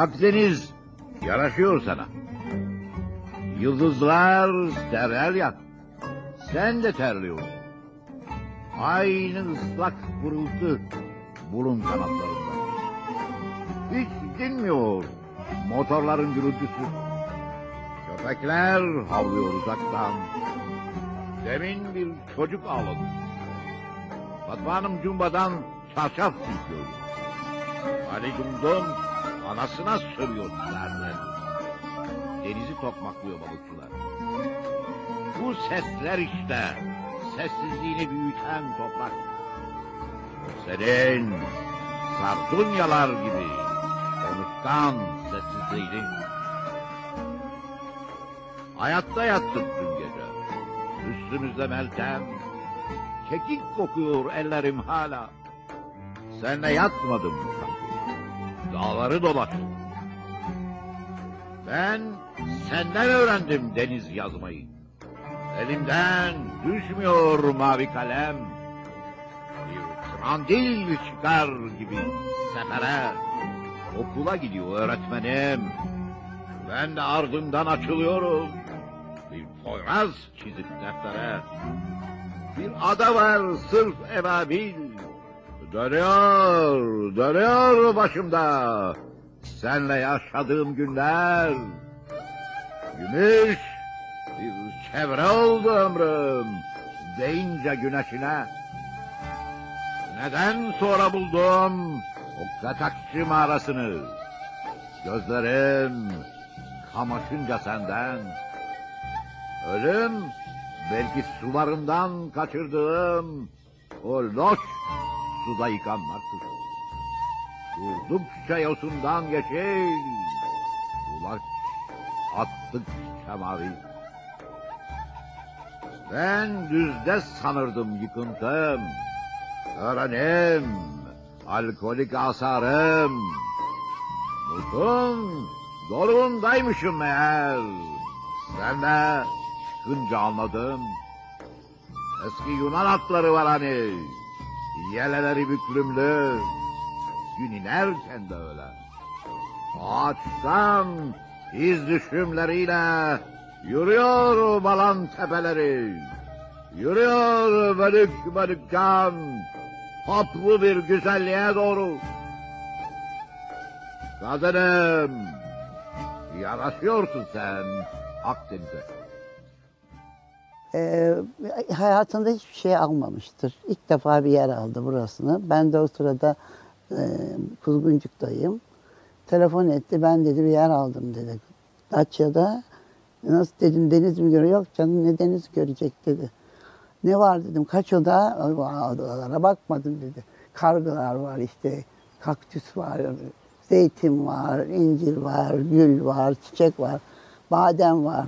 Akdeniz yaraşıyor sana. Yıldızlar terler yak. Sen de terliyorsun. Aynı ıslak pırıltı burun kanatlarında. Hiç dinmiyor motorların gürültüsü. Köpekler havlıyor uzaktan. Demin bir çocuk ağladı. Fatma cumbadan çarşaf silkiyor. Ali Dumdum anasına sövüyor derler. Denizi tokmaklıyor balıkçılar. Bu sesler işte sessizliğini büyüten toprak. Senin sardunyalar gibi konuşkan sessizliğini. Hayatta yattık dün gece. Üstümüzde meltem. Kekik kokuyor ellerim hala. Senle yatmadım sanki. Dağları dolaştım. Ben senden öğrendim deniz yazmayı. Elimden düşmüyor mavi kalem. Bir trandil çıkar gibi sefere. Okula gidiyor öğretmenim. Ben de ardından açılıyorum. Bir poyraz çizip deftere. Bir ada var sırf ebabil. Dönüyor, dönüyor başımda. Senle yaşadığım günler. Gümüş bir çevre oldu ömrüm. Deyince güneşine. Neden sonra buldum o katakçı mağarasını? Gözlerim kamaşınca senden. Ölüm belki sularından kaçırdığım o loş suda yıkanmaktır. Durdukça yosundan geçir, ulaş attıkça mavi. Ben düzde sanırdım yıkıntım, öğrenim, alkolik asarım. Mutun dorundaymışım meğer, sen de çıkınca anladım. Eski Yunan atları var hani, yeleleri büklümlü, gün inerken de öyle. Ağaçtan iz düşümleriyle yürüyor balan tepeleri. Yürüyor bölük bölük can, haplı bir güzelliğe doğru. Kadınım, yaraşıyorsun sen Akdeniz'e. Ee, hayatında hiçbir şey almamıştır. İlk defa bir yer aldı burasını. Ben de o sırada e, Kuzguncuk'tayım. Telefon etti. Ben dedi bir yer aldım dedi. Datça'da. Nasıl dedim deniz mi görüyor? Yok canım ne deniz görecek dedi. Ne var dedim. Kaç oda? Odalara bakmadım dedi. Kargılar var işte. Kaktüs var. Zeytin var. incir var. Gül var. Çiçek var. Badem var.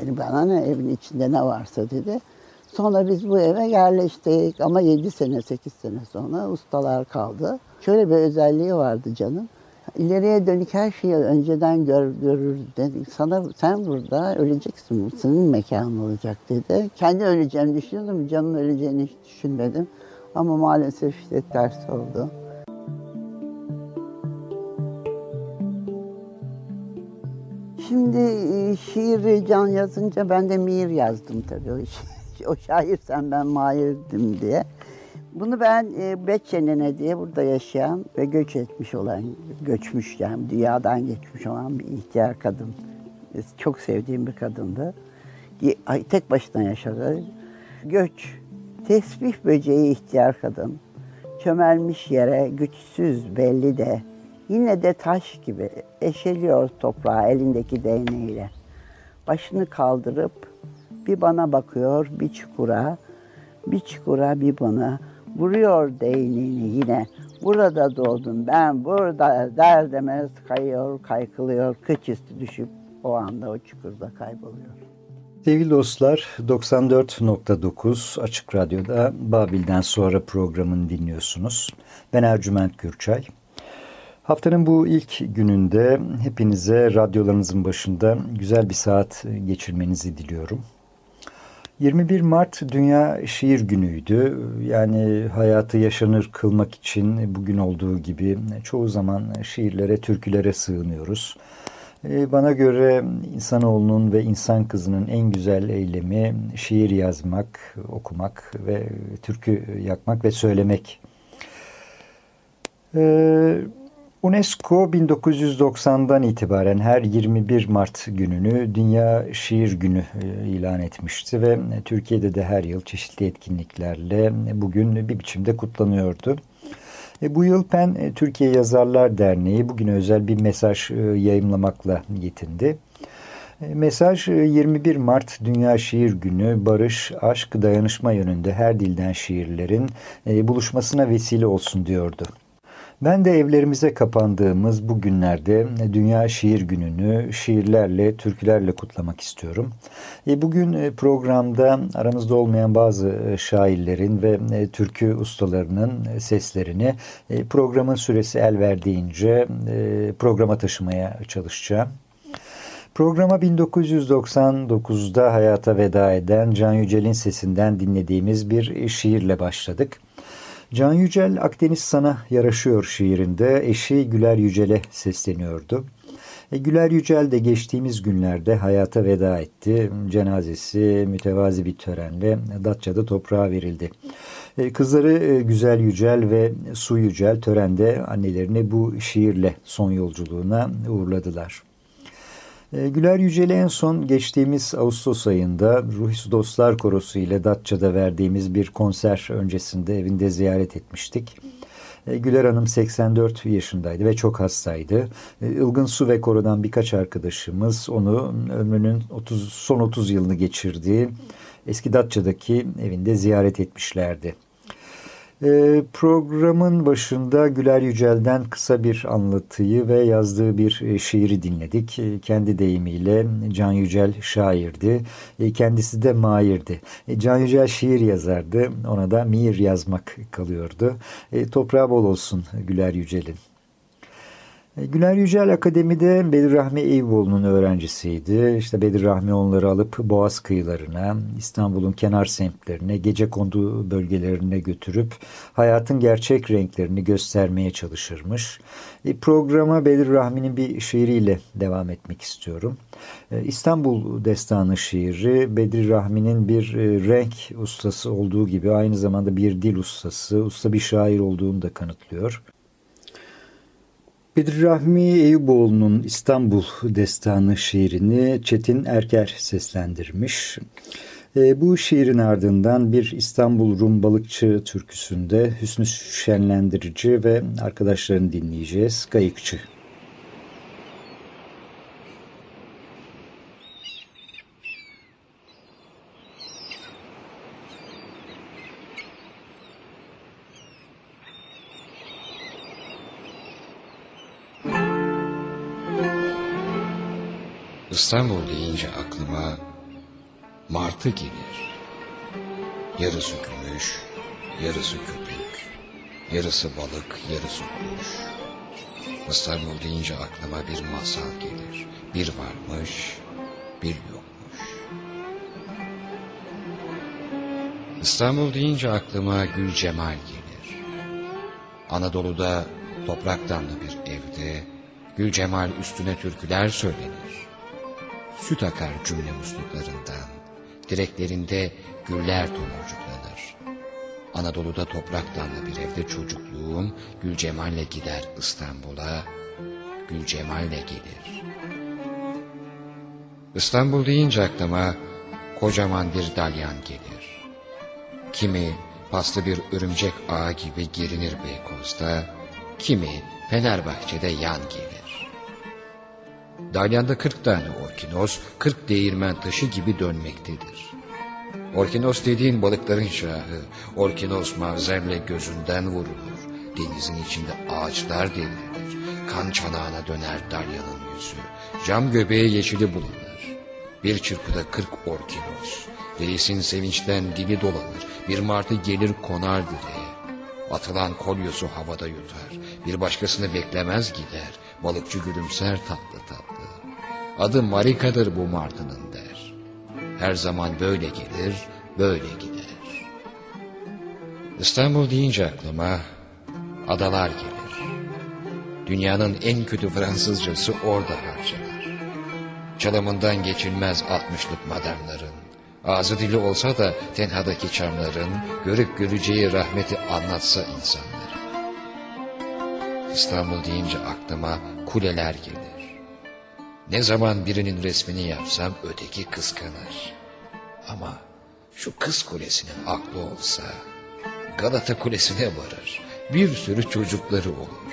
Benim bana ne evin içinde ne varsa dedi. Sonra biz bu eve yerleştik ama 7 sene 8 sene sonra ustalar kaldı. Şöyle bir özelliği vardı canım. İleriye dönük her şeyi önceden gör, görür dedi. Sana sen burada öleceksin. Bu senin mekanın olacak dedi. Kendi öleceğimi düşündüm. Canım öleceğini hiç düşünmedim. Ama maalesef işte ters oldu. Şimdi e, şiiri can yazınca ben de Mir yazdım tabii. O, o şairsen ben Mahir'dim diye. Bunu ben e, diye burada yaşayan ve göç etmiş olan, göçmüş yani dünyadan geçmiş olan bir ihtiyar kadın. E, Çok sevdiğim bir kadındı. Tek başına yaşadı. Göç, tesbih böceği ihtiyar kadın. Çömelmiş yere güçsüz belli de yine de taş gibi eşeliyor toprağı elindeki değneğiyle. Başını kaldırıp bir bana bakıyor bir çukura, bir çukura bir bana vuruyor değneğini yine Burada doğdum ben burada der demez kayıyor, kaykılıyor, kıç üstü düşüp o anda o çukurda kayboluyor. Sevgili dostlar 94.9 Açık Radyo'da Babil'den sonra programını dinliyorsunuz. Ben Ercüment Gürçay. Haftanın bu ilk gününde hepinize radyolarınızın başında güzel bir saat geçirmenizi diliyorum. 21 Mart Dünya Şiir Günü'ydü. Yani hayatı yaşanır kılmak için bugün olduğu gibi çoğu zaman şiirlere, türkülere sığınıyoruz. Ee, bana göre insanoğlunun ve insan kızının en güzel eylemi şiir yazmak, okumak ve türkü yakmak ve söylemek. Ee, UNESCO 1990'dan itibaren her 21 Mart gününü Dünya Şiir Günü e, ilan etmişti ve Türkiye'de de her yıl çeşitli etkinliklerle bugün bir biçimde kutlanıyordu. E, bu yıl PEN e, Türkiye Yazarlar Derneği bugün özel bir mesaj yayımlamakla yetindi. Mesaj 21 Mart Dünya Şiir Günü barış, aşk, dayanışma yönünde her dilden şiirlerin buluşmasına vesile olsun diyordu. Ben de evlerimize kapandığımız bu günlerde Dünya Şiir Günü'nü şiirlerle, türkülerle kutlamak istiyorum. E, bugün e, programda aramızda olmayan bazı e, şairlerin ve türkü ustalarının seslerini programın süresi el verdiğince programa taşımaya çalışacağım. Programa 1999'da hayata veda eden Can Yücel'in sesinden dinlediğimiz bir şiirle başladık. Can Yücel Akdeniz Sana Yaraşıyor şiirinde eşi Güler Yücel'e sesleniyordu. E, Güler Yücel de geçtiğimiz günlerde hayata veda etti. Cenazesi mütevazi bir törenle Datça'da toprağa verildi. E, kızları e, Güzel Yücel ve Su Yücel törende annelerini bu şiirle son yolculuğuna uğurladılar. E, Güler Yücel'i en son geçtiğimiz Ağustos ayında Ruhis Dostlar Korosu ile Datça'da verdiğimiz bir konser öncesinde evinde ziyaret etmiştik. E, Güler Hanım 84 yaşındaydı ve çok hastaydı. E, Ilgın Su ve Koro'dan birkaç arkadaşımız onu ömrünün 30, son 30 yılını geçirdiği eski Datça'daki evinde ziyaret etmişlerdi. E, programın başında Güler Yücel'den kısa bir anlatıyı ve yazdığı bir e, şiiri dinledik. E, kendi deyimiyle Can Yücel şairdi. E, kendisi de mairdi. Can Yücel şiir yazardı. Ona da mir yazmak kalıyordu. Toprağı bol olsun Güler Yücel'in. E, Güler Yücel Akademi'de Bedir Rahmi Eyüboğlu'nun öğrencisiydi. İşte Bedir Rahmi onları alıp Boğaz kıyılarına, İstanbul'un kenar semtlerine, gece kondu bölgelerine götürüp hayatın gerçek renklerini göstermeye çalışırmış. E, programa Bedir Rahmi'nin bir şiiriyle devam etmek istiyorum. E, İstanbul Destanı şiiri Bedir Rahmi'nin bir renk ustası olduğu gibi aynı zamanda bir dil ustası, usta bir şair olduğunu da kanıtlıyor. Bedir Rahmi Eyüboğlu'nun İstanbul Destanı şiirini Çetin Erker seslendirmiş. E, bu şiirin ardından bir İstanbul Rum balıkçı türküsünde Hüsnü Şenlendirici ve arkadaşlarını dinleyeceğiz. Kayıkçı. İstanbul deyince aklıma martı gelir. Yarısı gümüş, yarısı köpük, yarısı balık, yarısı kuş. İstanbul deyince aklıma bir masal gelir. Bir varmış, bir yokmuş. İstanbul deyince aklıma Gül Cemal gelir. Anadolu'da toprak damlı bir evde Gül Cemal üstüne türküler söylenir süt akar cümle musluklarından. Direklerinde güller tomurcuklanır. Anadolu'da toprak damlı bir evde çocukluğum Gül Cemal'le gider İstanbul'a, Gül Cemal'le gelir. İstanbul deyince aklıma kocaman bir dalyan gelir. Kimi paslı bir örümcek ağı gibi gerinir Beykoz'da, kimi Fenerbahçe'de yan gelir. Dalyanda kırk tane orkinos, kırk değirmen taşı gibi dönmektedir. Orkinos dediğin balıkların şahı, orkinos mavzemle gözünden vurulur. Denizin içinde ağaçlar devrilir. Kan çanağına döner Dalya'nın yüzü. Cam göbeği yeşili bulanır. Bir çırpıda kırk orkinos. Reisin sevinçten dili dolanır. Bir martı gelir konar direğe. Atılan kolyosu havada yutar. Bir başkasını beklemez gider. Balıkçı gülümser tatlı tatlı. Adı Marika'dır bu martının der. Her zaman böyle gelir, böyle gider. İstanbul deyince aklıma adalar gelir. Dünyanın en kötü Fransızcası orada harcanır. Çalımından geçilmez altmışlık madamların, ağzı dili olsa da tenhadaki çamların, görüp göreceği rahmeti anlatsa insanların. İstanbul deyince aklıma kuleler gelir. Ne zaman birinin resmini yapsam öteki kıskanır. Ama şu kız kulesinin aklı olsa Galata Kulesi'ne varır. Bir sürü çocukları olur.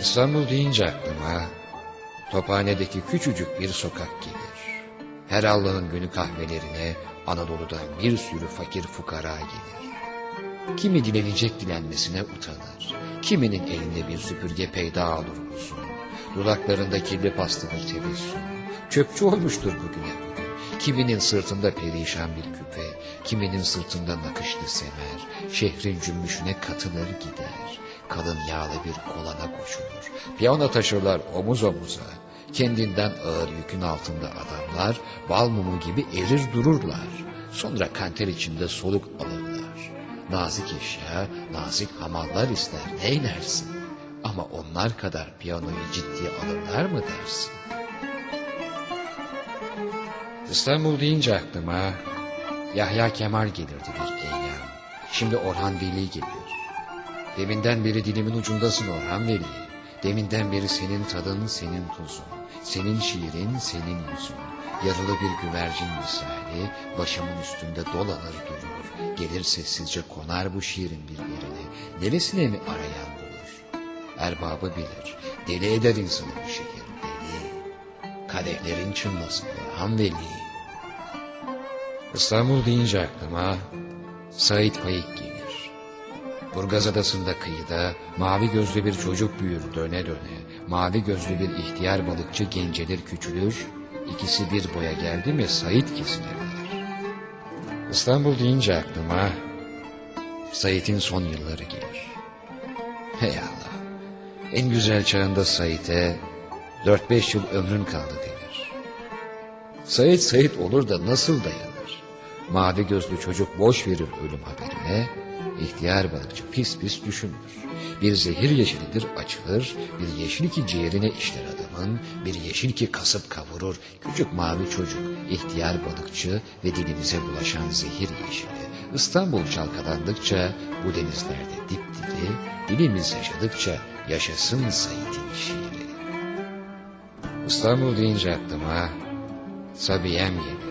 İstanbul deyince aklıma Tophane'deki küçücük bir sokak gelir. Her Allah'ın günü kahvelerine Anadolu'dan bir sürü fakir fukara gelir. Kimi dilenecek dilenmesine utanır. Kiminin elinde bir süpürge peyda olur uzun. Dudaklarında kirli paslanır tebessüm. Çöpçü olmuştur bugüne bugün. Kiminin sırtında perişan bir küpe, kiminin sırtında nakışlı semer, şehrin cümbüşüne katılır gider. Kalın yağlı bir kolana koşulur. Piyano taşırlar omuz omuza. Kendinden ağır yükün altında adamlar bal mumu gibi erir dururlar. Sonra kanter içinde soluk alırlar. Nazik eşya, nazik hamallar ister neylersin? Ama onlar kadar piyanoyu ciddiye alırlar mı dersin? İstanbul deyince aklıma Yahya Kemal gelirdi bir eyyam. Şimdi Orhan Veli geliyor. Deminden beri dilimin ucundasın Orhan Veli. Deminden beri senin tadın, senin tuzun. Senin şiirin, senin yüzün. Yaralı bir güvercin misali başımın üstünde dolanır durur. Gelir sessizce konar bu şiirin bir yerine. Neresine mi arayan? Erbabı bilir. Deli eder insanı bu şehir deli. Kadehlerin çınlasın Orhan Veli. İstanbul deyince aklıma Said Faik gelir. Burgaz Adası'nda kıyıda mavi gözlü bir çocuk büyür döne döne. Mavi gözlü bir ihtiyar balıkçı gencelir küçülür. İkisi bir boya geldi mi Said kesilirler. İstanbul deyince aklıma Said'in son yılları gelir. Hey Allah! En güzel çağında Said'e dört beş yıl ömrün kaldı denir. Said Said olur da nasıl dayanır? Mavi gözlü çocuk boş verir ölüm haberine, ihtiyar balıkçı pis pis düşünür. Bir zehir yeşilidir açılır, bir yeşil ki ciğerine işler adamın, bir yeşil ki kasıp kavurur. Küçük mavi çocuk, ihtiyar balıkçı ve dilimize bulaşan zehir yeşili. İstanbul çalkalandıkça bu denizlerde dipdiri, dilimiz yaşadıkça yaşasın Said'in şiiri. İstanbul deyince aklıma Sabiyem gelir.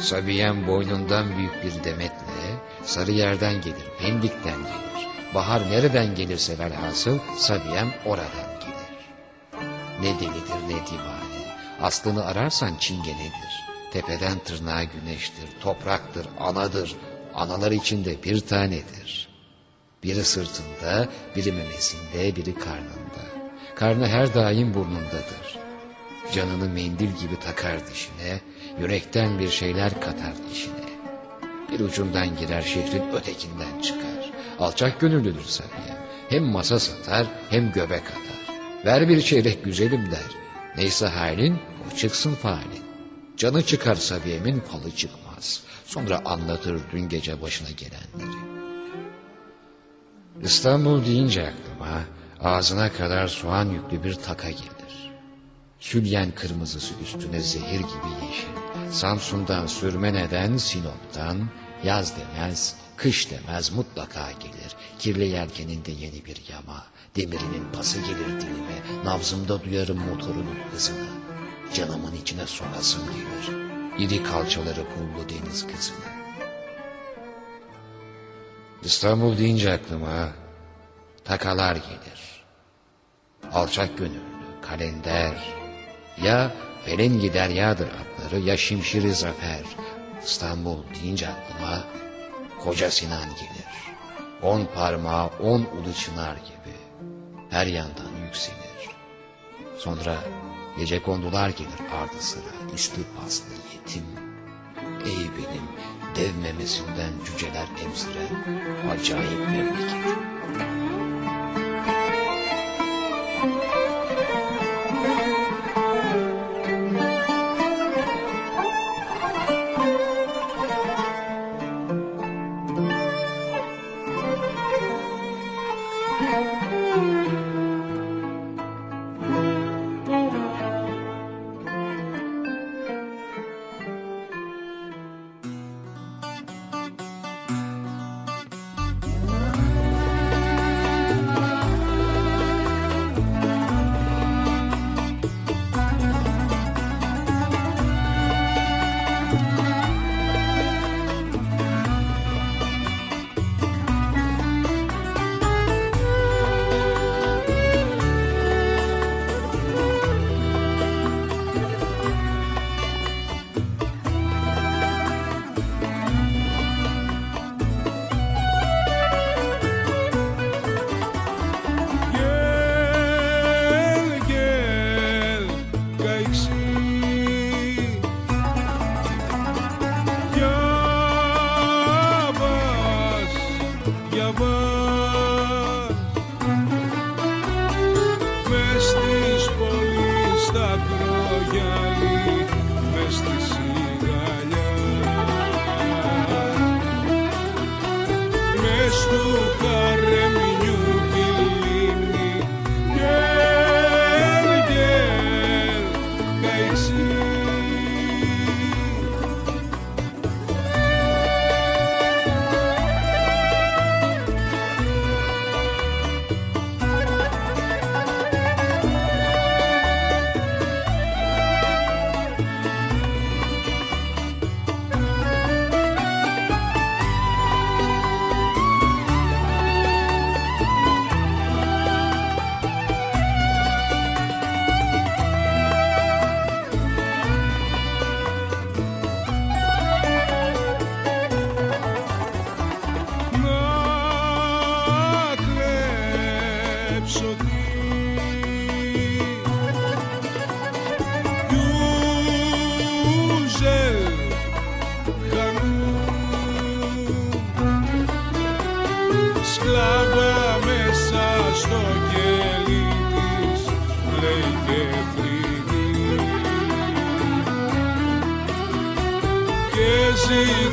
Sabiyem boynundan büyük bir demetle, sarı yerden gelir, Pendik'ten gelir. Bahar nereden gelirse velhasıl Sabiyem oradan gelir. Ne delidir ne divane, aslını ararsan çingenedir. Tepeden tırnağa güneştir, topraktır, anadır, analar içinde bir tanedir. Biri sırtında, biri memesinde, biri karnında. Karnı her daim burnundadır. Canını mendil gibi takar dişine, yürekten bir şeyler katar dişine. Bir ucundan girer şehrin ötekinden çıkar. Alçak gönüllüdür Sabiye. Hem masa satar hem göbek atar. Ver bir çeyrek güzelim der. Neyse halin o çıksın falin. Canı çıkar Sabiye'min falı çıkmaz. Sonra anlatır dün gece başına gelenleri. İstanbul deyince aklıma ağzına kadar soğan yüklü bir taka gelir. Sülyen kırmızısı üstüne zehir gibi yeşil. Samsun'dan Sürmene'den Sinop'tan yaz demez, kış demez mutlaka gelir. Kirli yelkeninde yeni bir yama, demirinin pası gelir dilime, nabzımda duyarım motorunun hızını. Canımın içine sokasım gelir, iri kalçaları pullu deniz kızını. İstanbul deyince aklıma takalar gelir. Alçak gönüllü, kalender, ya Ferengi Derya'dır adları ya Şimşiri Zafer. İstanbul deyince aklıma Koca Sinan gelir. On parmağı on ulu çınar gibi her yandan yükselir. Sonra gece kondular gelir ardı sıra üstü paslı yetim. Ey benim dev memesinden cüceler emziren acayip memleketim.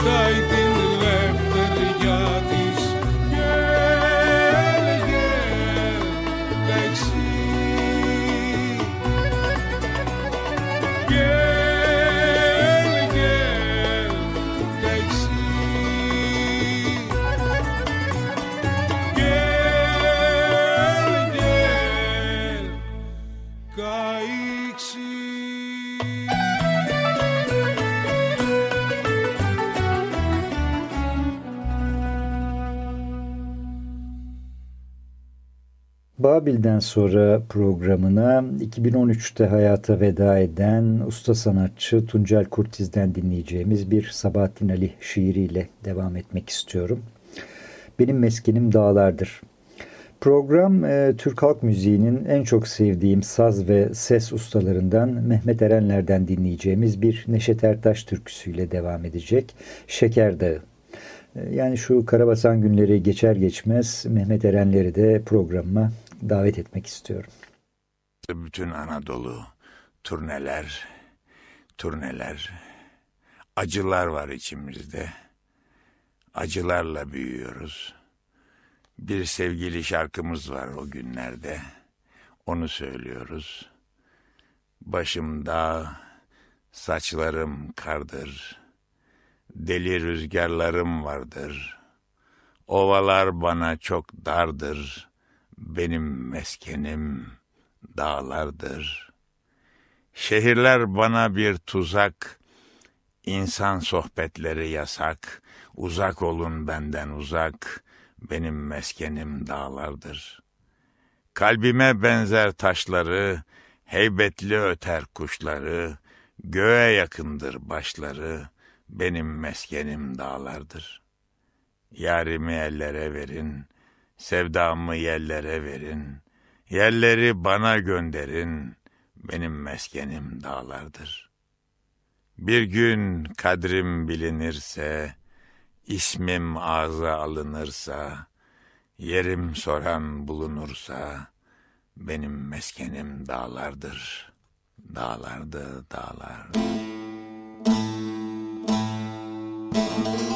dai Babil'den sonra programına 2013'te hayata veda eden usta sanatçı Tuncel Kurtiz'den dinleyeceğimiz bir Sabahattin Ali şiiriyle devam etmek istiyorum. Benim meskenim dağlardır. Program e, Türk halk müziğinin en çok sevdiğim saz ve ses ustalarından Mehmet Erenler'den dinleyeceğimiz bir Neşet Ertaş türküsüyle devam edecek. Şeker Dağı. E, Yani şu Karabasan günleri geçer geçmez Mehmet Erenler'i de programıma davet etmek istiyorum. Bütün Anadolu turneler, turneler, acılar var içimizde. Acılarla büyüyoruz. Bir sevgili şarkımız var o günlerde. Onu söylüyoruz. Başımda saçlarım kardır. Deli rüzgarlarım vardır. Ovalar bana çok dardır. Benim meskenim dağlardır. Şehirler bana bir tuzak, insan sohbetleri yasak. Uzak olun benden uzak, benim meskenim dağlardır. Kalbime benzer taşları, heybetli öter kuşları, göğe yakındır başları, benim meskenim dağlardır. Yarimi ellere verin, sevdamı yerlere verin. Yerleri bana gönderin, benim meskenim dağlardır. Bir gün kadrim bilinirse, ismim ağza alınırsa, yerim soran bulunursa, benim meskenim dağlardır. Dağlardı dağlar. Şeker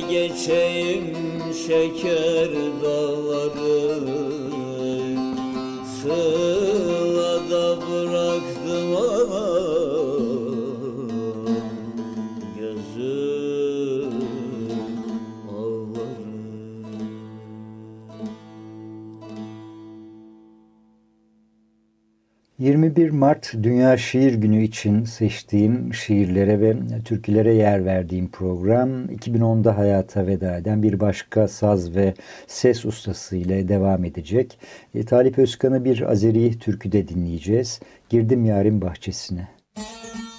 geçeyim şeker dağları Sılada Mart Dünya Şiir Günü için seçtiğim şiirlere ve türkülere yer verdiğim program 2010'da hayata veda eden bir başka saz ve ses ustası ile devam edecek. E, Talip Özkan'ı bir Azeri türküde dinleyeceğiz. Girdim Yarın Bahçesine. benim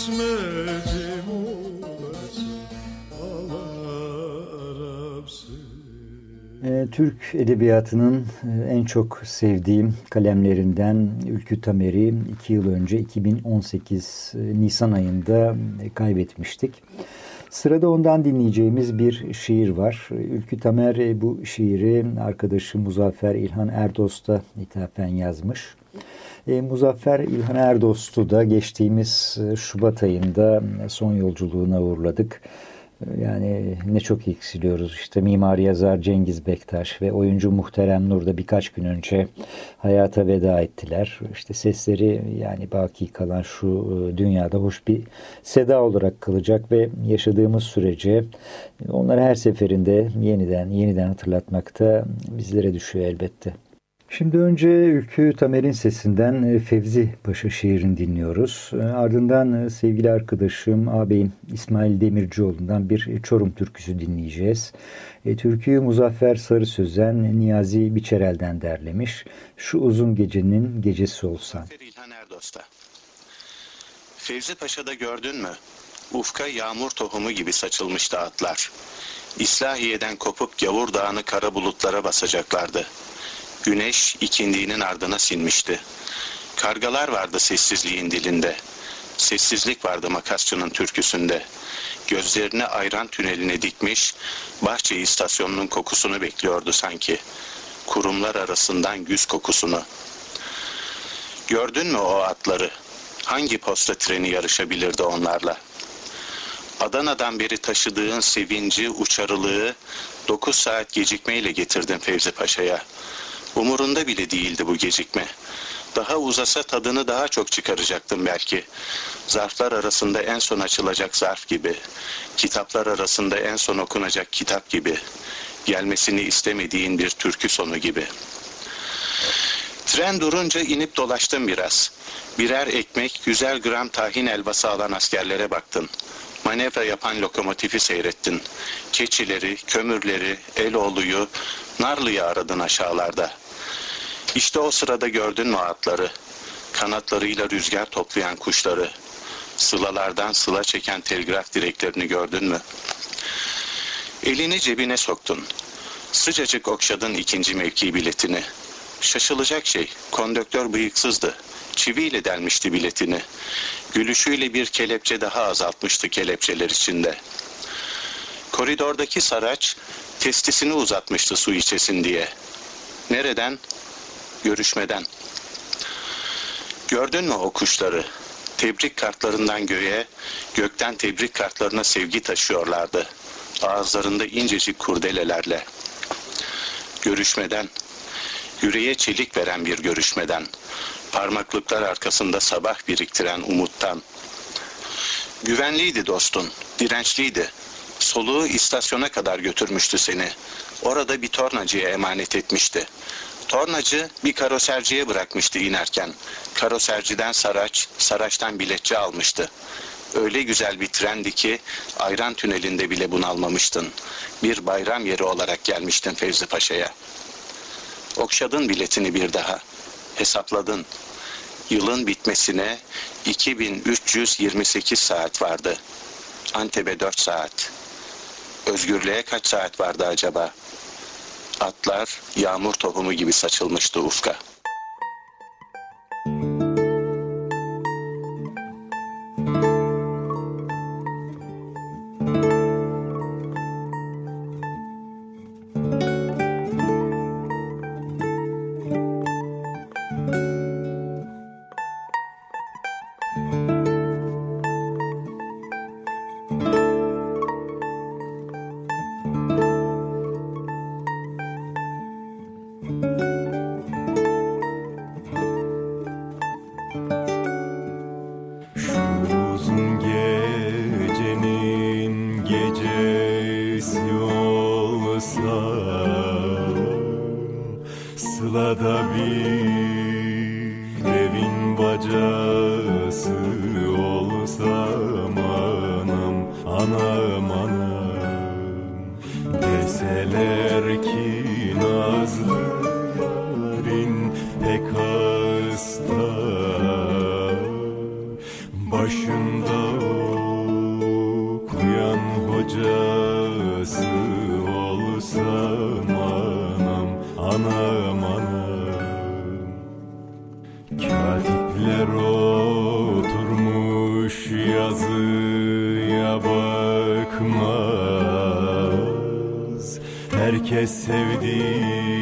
kısmetim olarsa Alarım seni E, Türk edebiyatının e, en çok sevdiğim kalemlerinden Ülkü Tamer'i iki yıl önce 2018 e, Nisan ayında e, kaybetmiştik. Sırada ondan dinleyeceğimiz bir şiir var. Ülkü Tamer bu şiiri arkadaşı Muzaffer İlhan Erdost'a ithafen yazmış. E, Muzaffer İlhan Erdost'u da geçtiğimiz e, Şubat ayında e, son yolculuğuna uğurladık. E, Yani ne çok eksiliyoruz. İşte mimar yazar Cengiz Bektaş ve oyuncu Muhterem Nur da birkaç gün önce hayata veda ettiler. İşte sesleri yani baki kalan şu dünyada hoş bir seda olarak kalacak ve yaşadığımız sürece onları her seferinde yeniden yeniden hatırlatmakta bizlere düşüyor elbette. Şimdi önce Ülkü Tamer'in sesinden e, Fevzi Paşa şiirini dinliyoruz. E, Ardından e, sevgili arkadaşım ağabeyim İsmail Demircioğlu'ndan bir Çorum türküsü dinleyeceğiz. Türküyü Muzaffer Sarı Sözen Niyazi Biçerel'den derlemiş. Şu uzun gecenin gecesi olsan. İlhan Erdos'ta. Fevzi Paşa'da gördün mü? Ufka yağmur tohumu gibi saçılmıştı atlar. İslahiye'den kopup gavur dağını kara bulutlara basacaklardı. Güneş ikindiğinin ardına sinmişti. Kargalar vardı sessizliğin dilinde. Sessizlik vardı makasçının türküsünde. Gözlerini ayran tüneline dikmiş, bahçe istasyonunun kokusunu bekliyordu sanki. Kurumlar arasından güz kokusunu. Gördün mü o atları? Hangi posta treni yarışabilirdi onlarla? Adana'dan beri taşıdığın sevinci, uçarılığı 9 saat gecikmeyle getirdin Fevzi Paşa'ya. Umurunda bile değildi bu gecikme. Daha uzasa tadını daha çok çıkaracaktım belki. Zarflar arasında en son açılacak zarf gibi. Kitaplar arasında en son okunacak kitap gibi. Gelmesini istemediğin bir türkü sonu gibi. Tren durunca inip dolaştım biraz. Birer ekmek, güzel gram tahin elbası alan askerlere baktın. Manevra yapan lokomotifi seyrettin. Keçileri, kömürleri, Eloğlu'yu, Narlı'yı aradın aşağılarda. İşte o sırada gördün mü atları? Kanatlarıyla rüzgar toplayan kuşları. Sılalardan sıla çeken telgraf direklerini gördün mü? Elini cebine soktun. Sıcacık okşadın ikinci mevki biletini. Şaşılacak şey, konduktör bıyıksızdı. Çiviyle delmişti biletini. Gülüşüyle bir kelepçe daha azaltmıştı kelepçeler içinde. Koridordaki saraç testisini uzatmıştı su içesin diye. Nereden? Görüşmeden. Gördün mü o kuşları? Tebrik kartlarından göğe, gökten tebrik kartlarına sevgi taşıyorlardı. Ağızlarında incecik kurdelelerle. Görüşmeden, yüreğe çelik veren bir görüşmeden, parmaklıklar arkasında sabah biriktiren umuttan. Güvenliydi dostun, dirençliydi. Soluğu istasyona kadar götürmüştü seni. Orada bir tornacıya emanet etmişti. Tornacı bir karoserciye bırakmıştı inerken. Karoserciden saraç, saraçtan biletçi almıştı. Öyle güzel bir trendi ki ayran tünelinde bile bunalmamıştın. Bir bayram yeri olarak gelmiştin Fevzi Paşa'ya. Okşadın biletini bir daha. Hesapladın. Yılın bitmesine 2328 saat vardı. Antep'e 4 saat. Özgürlüğe kaç saat vardı acaba? Atlar yağmur tohumu gibi saçılmıştı ufka. Katipler oturmuş yazıya bakmaz. Herkes sevdiğini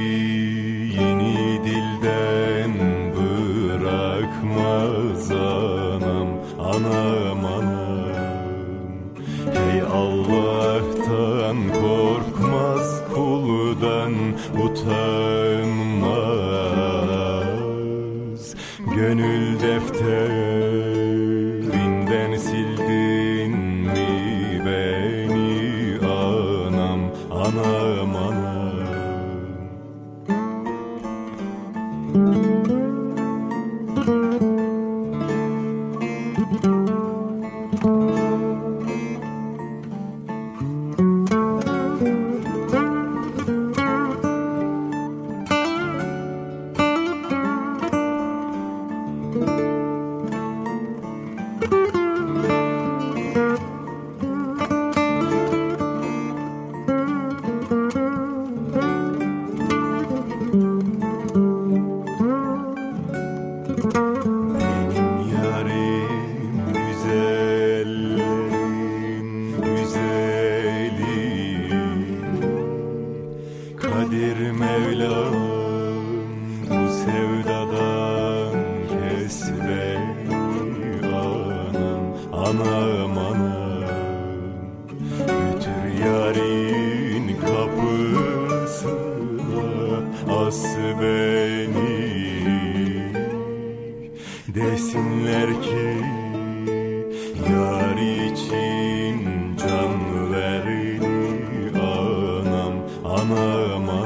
için can verdi anam anama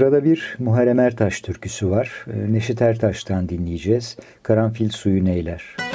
Sırada bir Muharrem Ertaş türküsü var. Ee, Neşet Ertaş'tan dinleyeceğiz. Karanfil suyu neyler? Müzik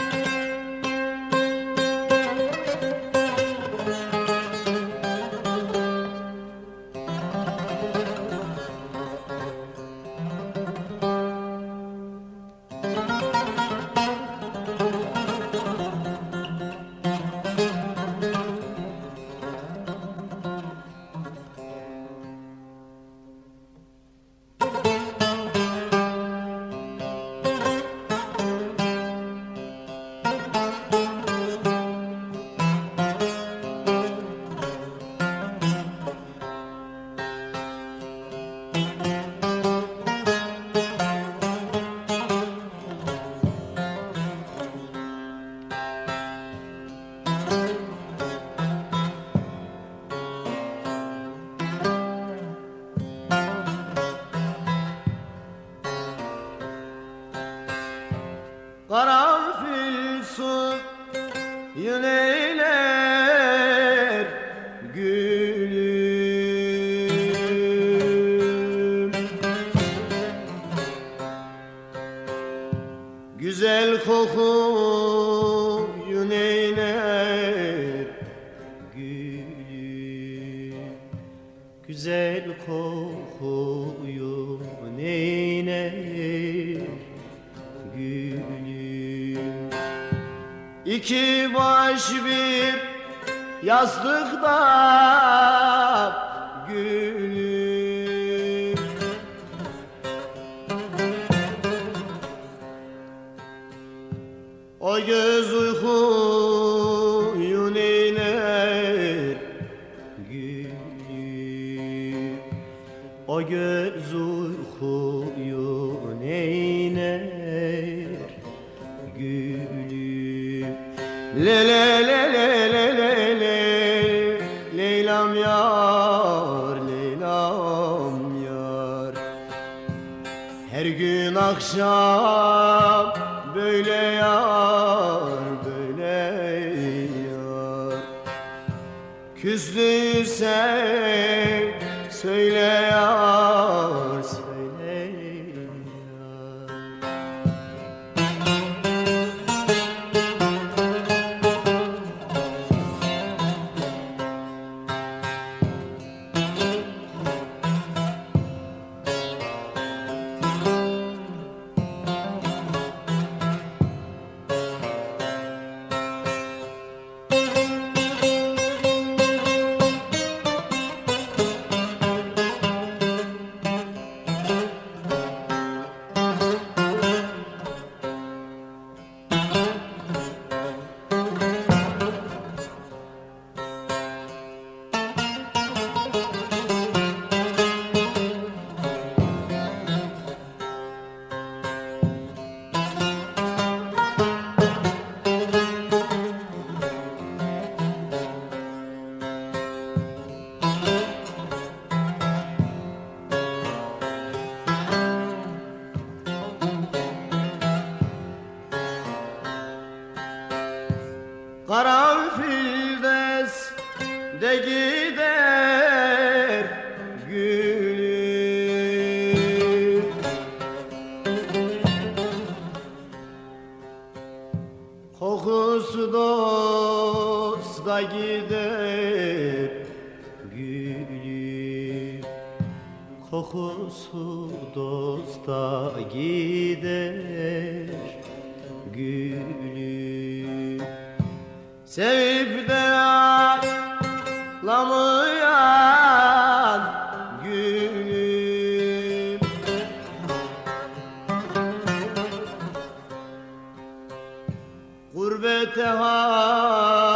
Gurbete hasta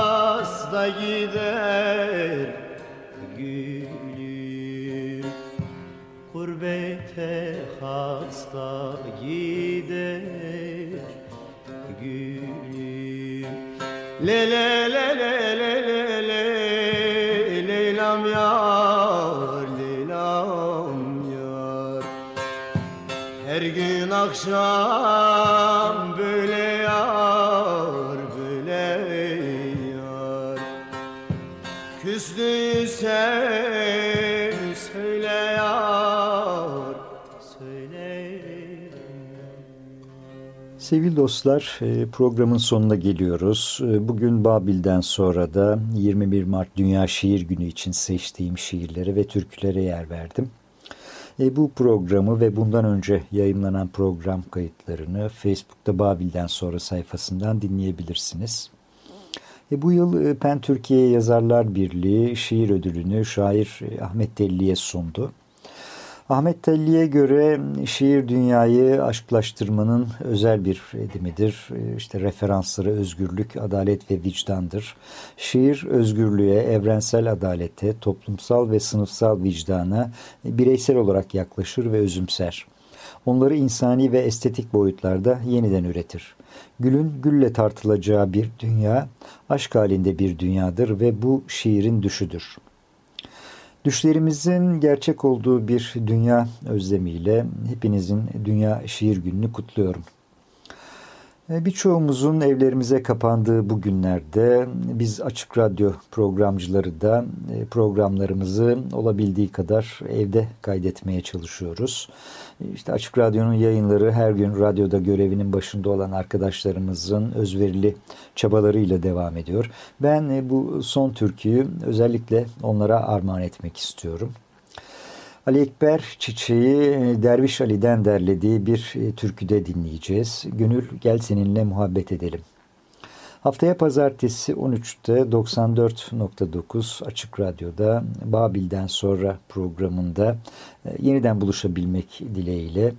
gider gülüm. Gurbete hasta gider gülüm. Le le le le le le le Leylam yar Leylam yar. Her gün akşam Sevgili dostlar e, programın sonuna geliyoruz. E, Bugün Babil'den sonra da 21 Mart Dünya Şiir Günü için seçtiğim şiirlere ve türkülere yer verdim. E, Bu programı ve bundan önce yayınlanan program kayıtlarını Facebook'ta Babil'den sonra sayfasından dinleyebilirsiniz. Bu yıl PEN Türkiye Yazarlar Birliği şiir ödülünü şair Ahmet Telli'ye sundu. Ahmet Telli'ye göre şiir dünyayı aşklaştırmanın özel bir edimidir. E, İşte referansları özgürlük, adalet ve vicdandır. Şiir özgürlüğe, evrensel adalete, toplumsal ve sınıfsal vicdana bireysel olarak yaklaşır ve özümser. Onları insani ve estetik boyutlarda yeniden üretir. Gülün gülle tartılacağı bir dünya, aşk halinde bir dünyadır ve bu şiirin düşüdür. Düşlerimizin gerçek olduğu bir dünya özlemiyle hepinizin Dünya Şiir Günü'nü kutluyorum. E, Birçoğumuzun evlerimize kapandığı bu günlerde biz Açık Radyo programcıları da e, programlarımızı olabildiği kadar evde kaydetmeye çalışıyoruz. E, İşte Açık Radyo'nun yayınları her gün radyoda görevinin başında olan arkadaşlarımızın özverili çabalarıyla devam ediyor. Ben bu son türküyü özellikle onlara armağan etmek istiyorum. Ali Ekber Çiçeği e, Derviş Ali'den derlediği bir e, türküde dinleyeceğiz. Gönül gel seninle muhabbet edelim. Haftaya pazartesi 13'te 94.9 Açık Radyo'da Babil'den sonra programında e, yeniden buluşabilmek dileğiyle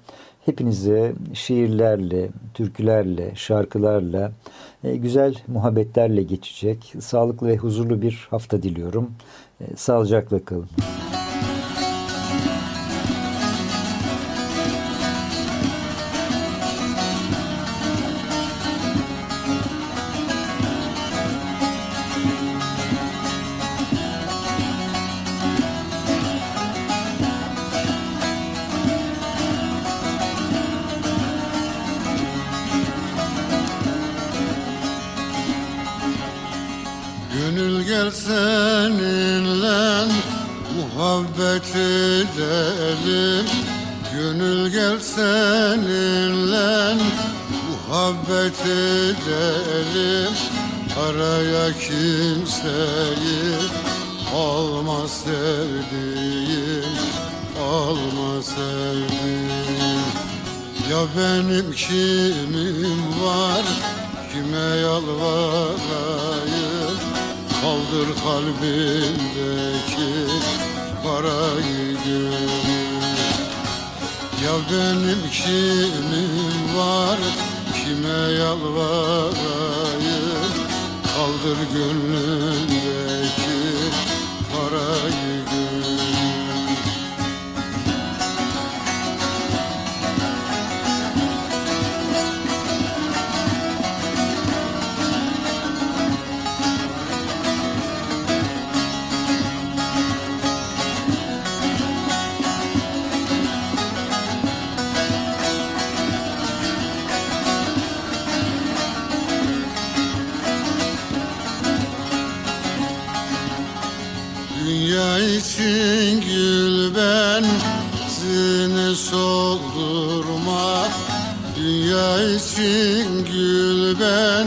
hepinize şiirlerle, türkülerle, şarkılarla, güzel muhabbetlerle geçecek sağlıklı ve huzurlu bir hafta diliyorum. Sağlıcakla kalın. Yalvarayım Kaldır kalbimdeki parayı gönül. Ya benim kimim var Kime yalvarayım? Kaldır gönlümdeki İçin gül ben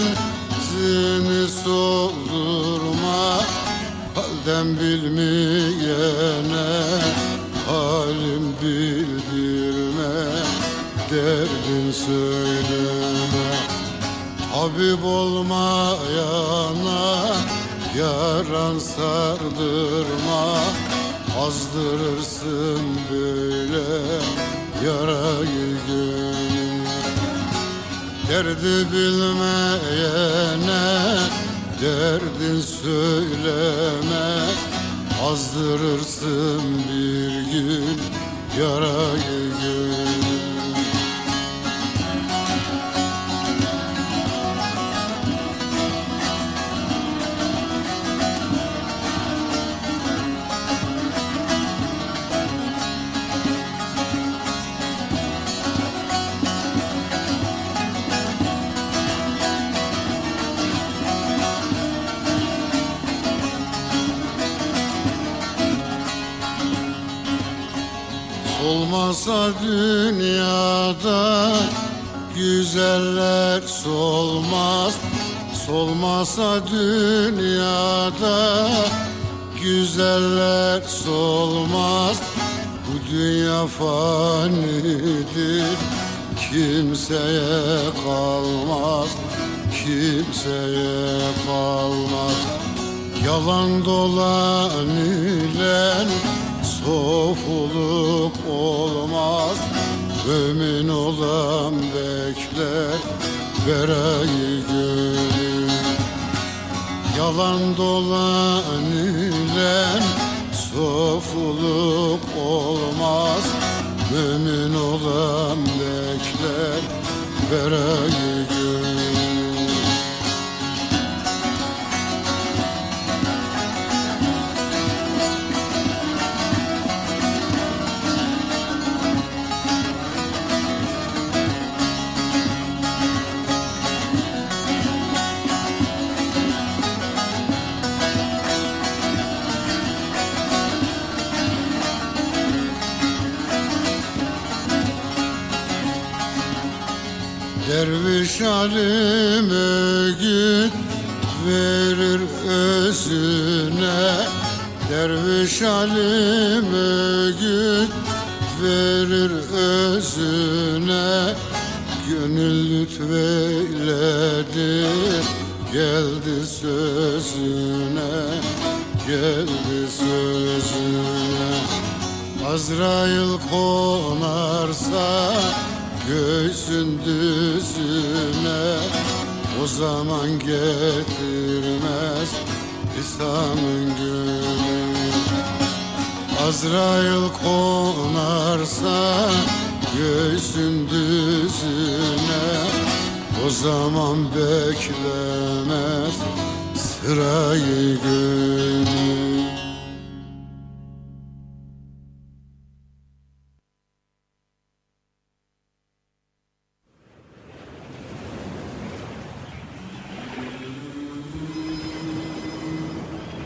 seni soldurma Halden bilmeyene halim bildirme. Derdin söyleme. Tabip olmayana Yaran sardırma. Azdırırsın Derdi bilmeyene derdin söyleme. Azdırırsın bir gün yarayı Solmasa dünyada güzeller solmaz. Solmasa dünyada güzeller solmaz. Bu dünya fanidir kimseye kalmaz. Kimseye kalmaz. Yalan dolan ile sofuluk olmaz. Mümin olan bekler berayı gönül. Yalan dolan ile sofuluk olmaz. Mümin olan bekler berayı Derviş alim öğüt verir özüne. Derviş alim öğüt verir özüne. Gönül lütfeyledi geldi sözüne. Geldi sözüne. Azrail konarsa göğsün düzüne O zaman getirmez İsa'nın günü Azrail konarsa göğsün düzüne O zaman beklemez sırayı günü